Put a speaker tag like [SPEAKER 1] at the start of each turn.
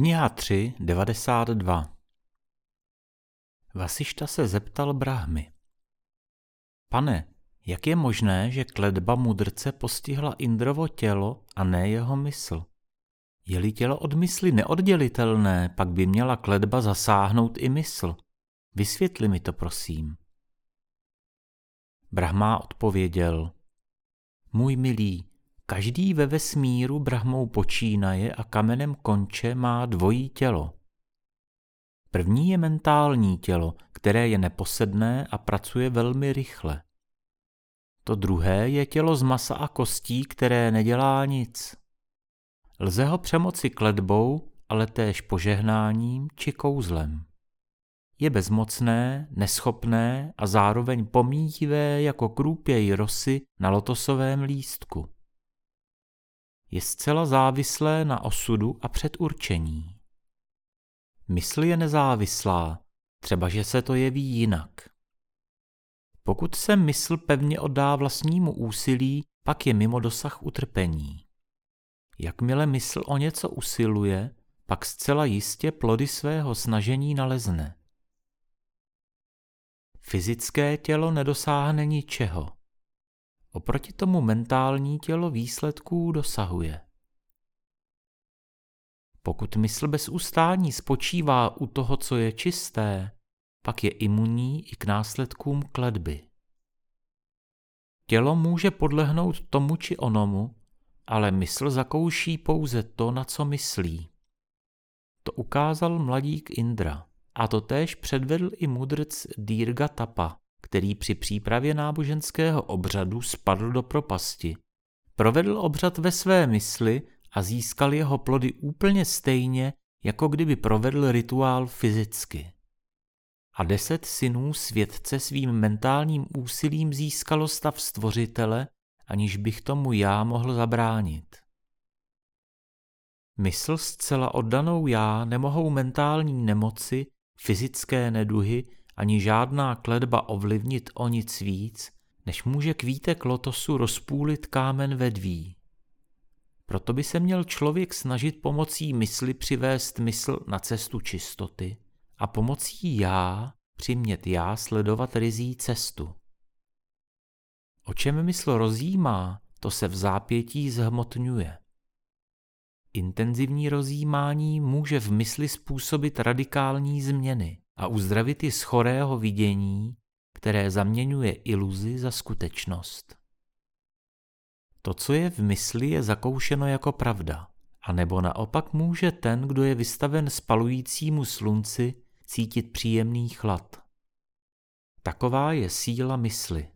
[SPEAKER 1] Kniha 3, 92 Vasišta se zeptal Brahmy. Pane, jak je možné, že kledba mudrce postihla Indrovo tělo a ne jeho mysl? Je-li tělo od mysli neoddělitelné, pak by měla kledba zasáhnout i mysl. Vysvětli mi to, prosím. Brahma odpověděl. Můj milý, každý ve vesmíru Brahmou počínaje a kamenem konče má dvojí tělo. První je mentální tělo, které je neposedné a pracuje velmi rychle. To druhé je tělo z masa a kostí, které nedělá nic. Lze ho přemoci kledbou, ale též požehnáním či kouzlem. Je bezmocné, neschopné a zároveň pomíjivé jako krůpěj rosy na lotosovém lístku. Je zcela závislé na osudu a předurčení. Mysl je nezávislá, třeba že se to jeví jinak. Pokud se mysl pevně oddá vlastnímu úsilí, pak je mimo dosah utrpení. Jakmile mysl o něco usiluje, pak zcela jistě plody svého snažení nalezne. Fyzické tělo nedosáhne ničeho. Oproti tomu mentální tělo výsledků dosahuje. Pokud mysl bez ustání spočívá u toho, co je čisté, pak je imunní i k následkům kledby. Tělo může podlehnout tomu či onomu, ale mysl zakouší pouze to, na co myslí. To ukázal mladík Indra a to též předvedl i mudrc Dírga Tapa, který při přípravě náboženského obřadu spadl do propasti. Provedl obřad ve své mysli a získal jeho plody úplně stejně, jako kdyby provedl rituál fyzicky. A deset synů světce svým mentálním úsilím získalo stav stvořitele, aniž bych tomu já mohl zabránit. Mysl zcela oddanou já nemohou mentální nemoci, fyzické neduhy ani žádná kledba ovlivnit o nic víc, než může kvítek lotosu rozpůlit kámen vedví. Proto by se měl člověk snažit pomocí mysli přivést mysl na cestu čistoty a pomocí já přimět já sledovat rizí cestu. O čem mysl rozjímá, to se v zápětí zhmotňuje. Intenzivní rozjímání může v mysli způsobit radikální změny a uzdravit ji z chorého vidění, které zaměňuje iluzi za skutečnost. To, co je v mysli, je zakoušeno jako pravda, a nebo naopak může ten, kdo je vystaven spalujícímu slunci, cítit příjemný chlad. Taková je síla mysli.